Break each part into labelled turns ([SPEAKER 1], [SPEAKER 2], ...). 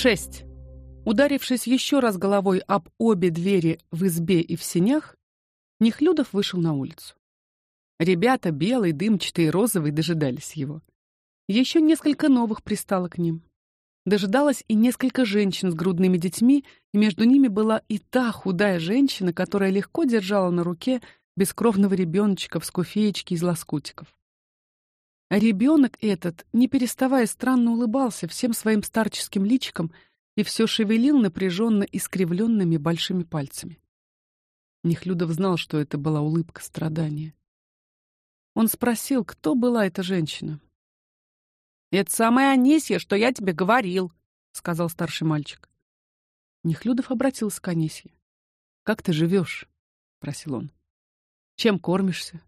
[SPEAKER 1] Шесть. Ударившись еще раз головой об обе двери в избе и в сенях, Нехлюдов вышел на улицу. Ребята, белый, дымчатый и розовый, дожидались его. Еще несколько новых пристало к ним. Дожидалось и несколько женщин с грудными детьми, и между ними была и та худая женщина, которая легко держала на руке бескровного ребеночка в скуфеечке из лоскутиков. Ребенок этот, не переставая странно улыбался всем своим старческим личиком и все шевелил напряженно искривленными большими пальцами. Нехлюдов знал, что это была улыбка страдания. Он спросил, кто была эта женщина.
[SPEAKER 2] «Это самая Анисья, что я тебе говорил», — сказал старший мальчик.
[SPEAKER 1] Нехлюдов обратился к Анисье. «Как ты живешь?» — просил он. «Чем кормишься?»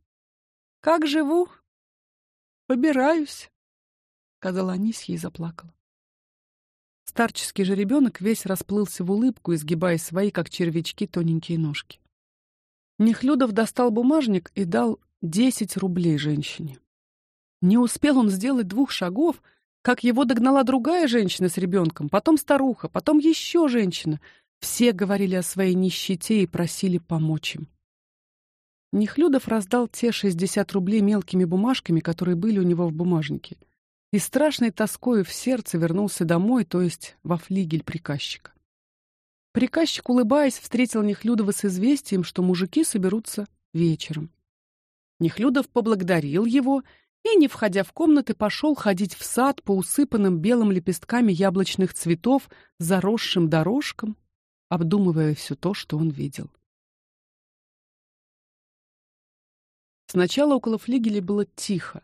[SPEAKER 2] «Как живу?»
[SPEAKER 1] «Побираюсь», — сказала Анисья и заплакала. Старческий же ребенок весь расплылся в улыбку, изгибая свои, как червячки, тоненькие ножки. Нехлюдов достал бумажник и дал десять рублей женщине. Не успел он сделать двух шагов, как его догнала другая женщина с ребенком, потом старуха, потом еще женщина. Все говорили о своей нищете и просили помочь им. Нехлюдов раздал те шестьдесят рублей мелкими бумажками, которые были у него в бумажнике и страшной тоской в сердце вернулся домой, то есть во флигель приказчика. Приказчик, улыбаясь, встретил Нехлюдова с известием, что мужики соберутся вечером. Нехлюдов поблагодарил его и, не входя в комнаты, пошел ходить в сад по усыпанным белым лепестками яблочных цветов, заросшим дорожкам, обдумывая все то, что он видел. Сначала около флигеля было тихо.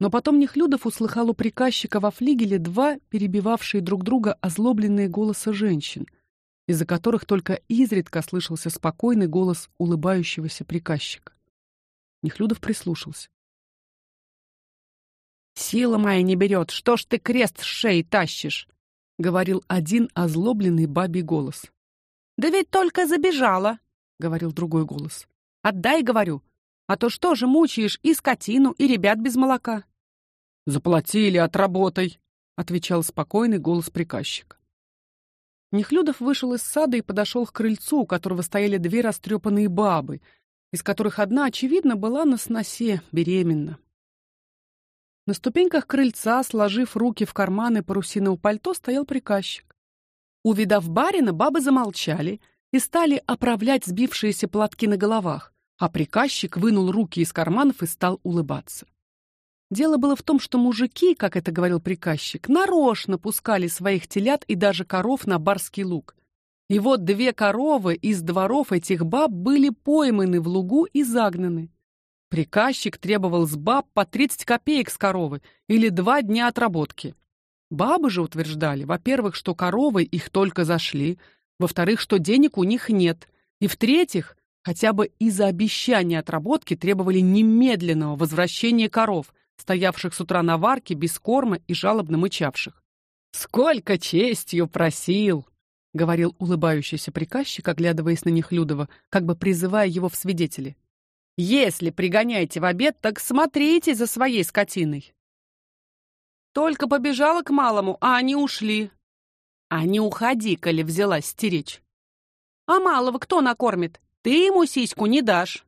[SPEAKER 1] Но потом Нехлюдов услыхал у приказчика во флигеле два перебивавшие друг друга озлобленные голоса женщин, из-за которых только изредка слышался спокойный голос улыбающегося приказчика. Нехлюдов прислушался.
[SPEAKER 2] Сила моя не берет, что ж ты крест с шеи тащишь? говорил один озлобленный бабий голос. Да ведь только забежала, говорил другой голос. Отдай, говорю, а то что же мучаешь и скотину, и ребят без молока?
[SPEAKER 1] Заплатили, отработай, отвечал спокойный голос приказчика. Нехлюдов вышел из сада и подошел к крыльцу, у которого стояли две растрепанные бабы, из которых одна очевидно была на сносе беременна. На ступеньках крыльца, сложив руки в карманы парусинового пальто, стоял приказчик. Увидав барина, бабы замолчали и стали оправлять сбившиеся платки на головах а приказчик вынул руки из карманов и стал улыбаться. Дело было в том, что мужики, как это говорил приказчик, нарочно пускали своих телят и даже коров на барский луг. И вот две коровы из дворов этих баб были пойманы в лугу и загнаны. Приказчик требовал с баб по 30 копеек с коровы или два дня отработки. Бабы же утверждали, во-первых, что коровы их только зашли, во-вторых, что денег у них нет, и в-третьих, Хотя бы из-за обещания отработки требовали немедленного возвращения коров, стоявших с утра на варке без корма и жалобно мычавших. Сколько честью просил, говорил улыбающийся приказчик, оглядываясь на Нехлюдова, как бы призывая его в свидетели. Если пригоняете в обед, так смотрите за своей скотиной. Только побежала к малому, а они ушли. А не уходи, коли взялась стеречь. А малого кто накормит? Ты ему сиську не дашь.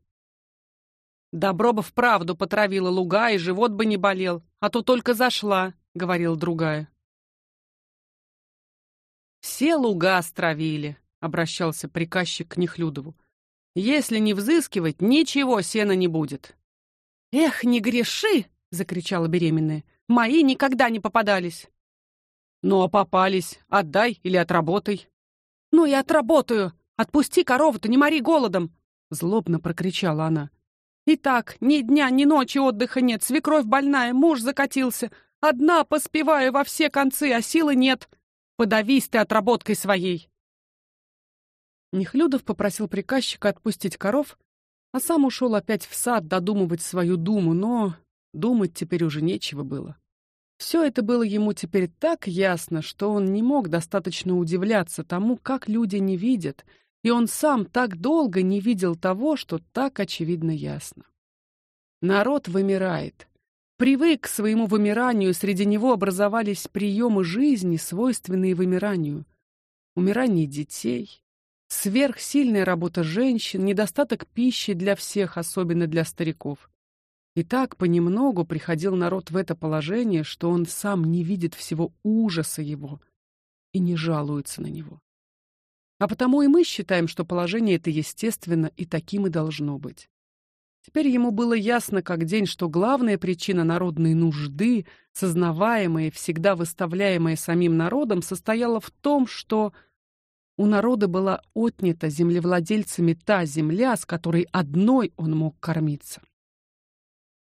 [SPEAKER 1] Добро бы вправду потравила луга, и живот бы не болел, а то только зашла, говорила другая. Все луга стравили, обращался приказчик к Нехлюдову. Если не взыскивать, ничего сена не будет. Эх, не греши, закричала беременная. Мои никогда не попадались. Ну а попались, отдай или отработай. Ну и отработаю, Отпусти корову-то, не мори голодом, злобно прокричала она. И так ни дня, ни ночи отдыха нет, свекровь больная, муж закатился, одна поспеваю во все концы, а силы нет.
[SPEAKER 2] Подавись ты отработкой своей.
[SPEAKER 1] Нехлюдов попросил приказчика отпустить коров, а сам ушел опять в сад додумывать свою думу, но думать теперь уже нечего было. Все это было ему теперь так ясно, что он не мог достаточно удивляться тому, как люди не видят, и он сам так долго не видел того, что так очевидно ясно. Народ вымирает. Привык к своему вымиранию, среди него образовались приемы жизни, свойственные вымиранию. Умирание детей, сверхсильная работа женщин, недостаток пищи для всех, особенно для стариков. И так понемногу приходил народ в это положение, что он сам не видит всего ужаса его и не жалуется на него. А потому и мы считаем, что положение это естественно и таким и должно быть. Теперь ему было ясно как день, что главная причина народной нужды, сознаваемая и всегда выставляемая самим народом, состояла в том, что у народа была отнята землевладельцами та земля, с которой одной он мог кормиться.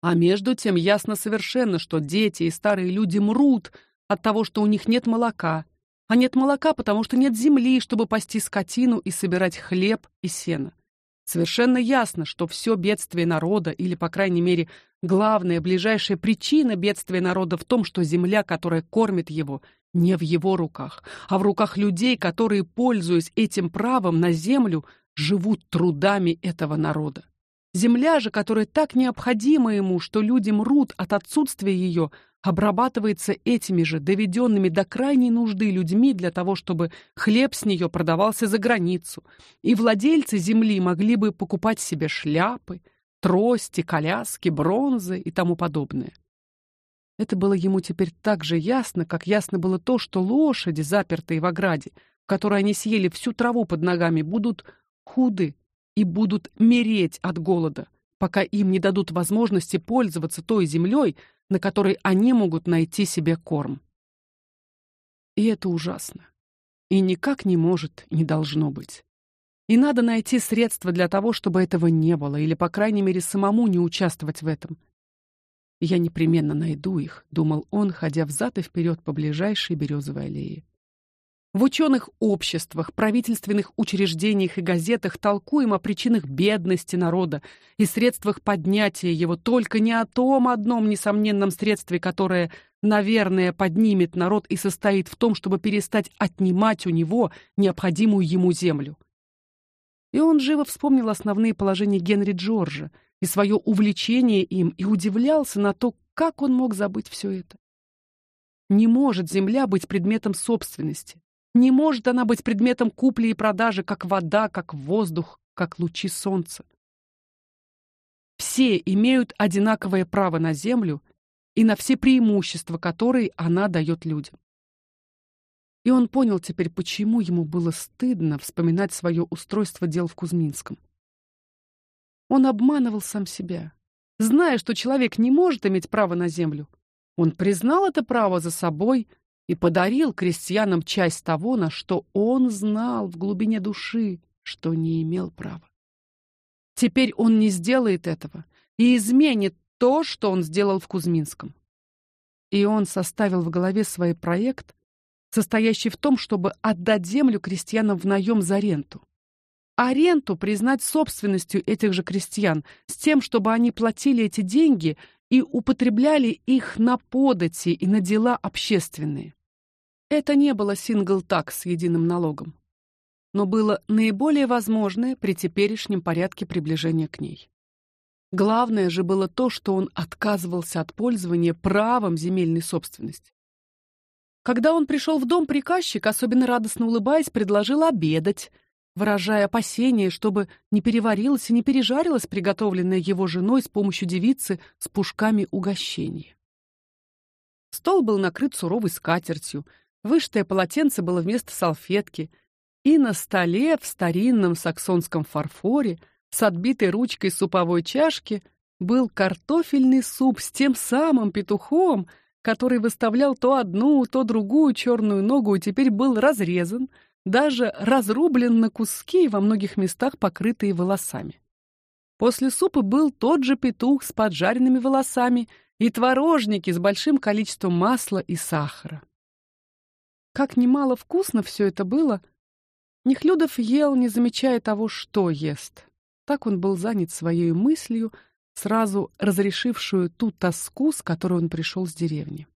[SPEAKER 1] А между тем ясно совершенно, что дети и старые люди мрут от того, что у них нет молока. А нет молока, потому что нет земли, чтобы пасти скотину и собирать хлеб и сено. Совершенно ясно, что все бедствие народа, или, по крайней мере, главная, ближайшая причина бедствия народа в том, что земля, которая кормит его, не в его руках, а в руках людей, которые, пользуясь этим правом на землю, живут трудами этого народа. Земля же, которая так необходима ему, что люди мрут от отсутствия ее, обрабатывается этими же доведенными до крайней нужды людьми для того, чтобы хлеб с нее продавался за границу, и владельцы земли могли бы покупать себе шляпы, трости, коляски, бронзы и тому подобное. Это было ему теперь так же ясно, как ясно было то, что лошади, запертые в ограде, в которой они съели всю траву под ногами, будут худы и будут мереть от голода, пока им не дадут возможности пользоваться той землей, на которой они могут найти себе корм. И это ужасно. И никак не может, не должно быть. И надо найти средства для того, чтобы этого не было, или по крайней мере самому не участвовать в этом. Я непременно найду их, думал он, ходя взад и вперед по ближайшей березовой аллее. В ученых обществах, правительственных учреждениях и газетах толкуем о причинах бедности народа и средствах поднятия его, только не о том одном несомненном средстве, которое, наверное, поднимет народ и состоит в том, чтобы перестать отнимать у него необходимую ему землю. И он живо вспомнил основные положения Генри Джорджа и свое увлечение им и удивлялся на то, как он мог забыть все это. Не может земля быть предметом собственности. Не может она быть предметом купли и продажи, как вода, как воздух, как лучи солнца. Все имеют одинаковое право на землю и на все преимущества, которые она дает людям. И он понял теперь, почему ему было стыдно вспоминать свое устройство дел в Кузьминском. Он обманывал сам себя, зная, что человек не может иметь права на землю. Он признал это право за собой и подарил крестьянам часть того, на что он знал в глубине души, что не имел права. Теперь он не сделает этого и изменит то, что он сделал в Кузьминском. И он составил в голове свой проект, состоящий в том, чтобы отдать землю крестьянам в наем за ренту. А ренту признать собственностью этих же крестьян, с тем, чтобы они платили эти деньги и употребляли их на подати и на дела общественные. Это не было сингл-такс с единым налогом, но было наиболее возможное при теперешнем порядке приближения к ней. Главное же было то, что он отказывался от пользования правом земельной собственности. Когда он пришел в дом, приказчик, особенно радостно улыбаясь, предложил обедать, выражая опасения, чтобы не переварилось и не пережарилось приготовленное его женой с помощью девицы с пушками угощение. Стол был накрыт суровой скатертью, Вышитое полотенце было вместо салфетки, и на столе в старинном саксонском фарфоре с отбитой ручкой суповой чашки был картофельный суп с тем самым петухом, который выставлял то одну, то другую черную ногу и теперь был разрезан, даже разрублен на куски во многих местах покрытые волосами. После супа был тот же петух с поджаренными волосами и творожники с большим количеством масла и сахара. Как немало вкусно все это было. Нехлюдов ел, не замечая того, что ест. Так он был занят своей мыслью, сразу разрешившую ту тоску, с которой он пришел с деревни.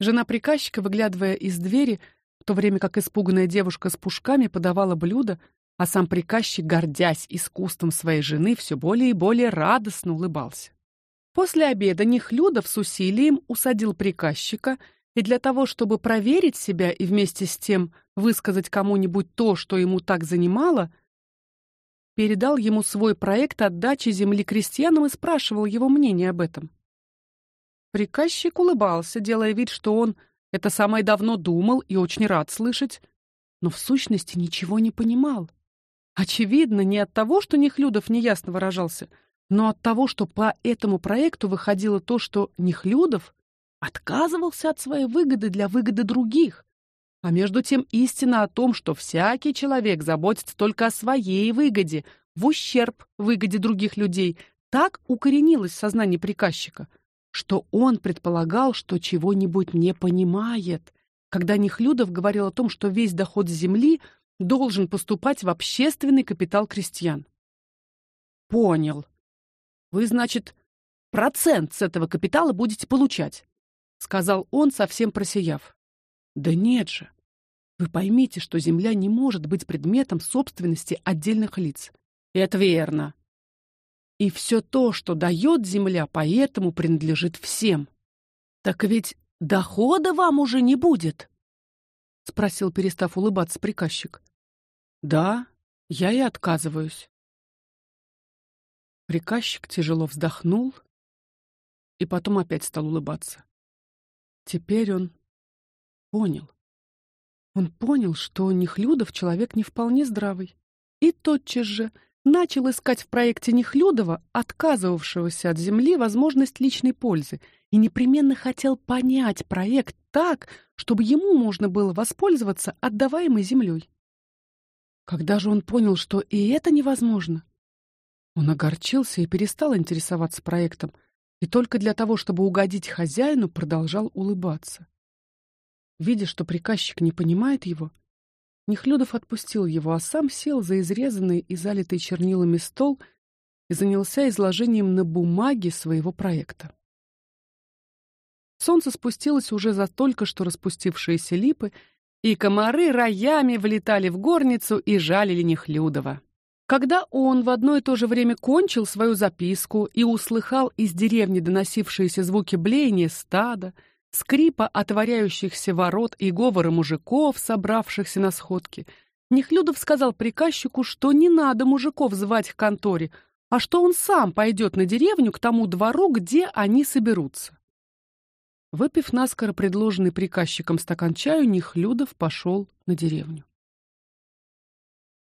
[SPEAKER 1] Жена приказчика, выглядывая из двери, в то время как испуганная девушка с пушками подавала блюда, а сам приказчик, гордясь искусством своей жены, все более и более радостно улыбался. После обеда Нехлюдов с усилием усадил приказчика, и для того, чтобы проверить себя и вместе с тем высказать кому-нибудь то, что ему так занимало, передал ему свой проект отдачи земли крестьянам и спрашивал его мнение об этом. Приказчик улыбался, делая вид, что он это самое давно думал и очень рад слышать, но в сущности ничего не понимал. Очевидно, не от того, что Нехлюдов неясно выражался, но от того, что по этому проекту выходило то, что Нехлюдов отказывался от своей выгоды для выгоды других. А между тем истина о том, что всякий человек заботится только о своей выгоде, в ущерб выгоде других людей, так укоренилась в сознании приказчика, что он предполагал, что чего-нибудь не понимает, когда Нехлюдов говорил о том, что весь доход земли должен поступать в общественный капитал крестьян. Понял. Вы, значит, процент с этого капитала будете получать, сказал он, совсем просияв. Да нет же. Вы поймите, что земля не может быть предметом собственности отдельных лиц. Это верно. И все то, что дает земля, поэтому принадлежит всем. Так ведь дохода вам уже не будет, спросил, перестав улыбаться приказчик. Да, я и отказываюсь. Приказчик тяжело вздохнул и потом опять стал улыбаться. Теперь он понял. Он понял, что Нехлюдов человек не вполне здравый, и тотчас же начал искать в проекте Нехлюдова, отказывавшегося от земли, возможность личной пользы и непременно хотел понять проект так, чтобы ему можно было воспользоваться отдаваемой землей. Когда же он понял, что и это невозможно, он огорчился и перестал интересоваться проектом, и только для того, чтобы угодить хозяину, продолжал улыбаться. Видя, что приказчик не понимает его, Нехлюдов отпустил его, а сам сел за изрезанный и залитый чернилами стол и занялся изложением на бумаге своего проекта. Солнце спустилось уже за только что распустившиеся липы, и комары роями влетали в горницу и жалили Нехлюдова. Когда он в одно и то же время кончил свою записку и услыхал из деревни доносившиеся звуки блеяния стада, скрипа отворяющихся ворот и говора мужиков, собравшихся на сходке, Нехлюдов сказал приказчику, что не надо мужиков звать к конторе, а что он сам пойдет на деревню к тому двору, где они соберутся. Выпив наскоро предложенный приказчиком стакан чаю, Нехлюдов пошел на деревню.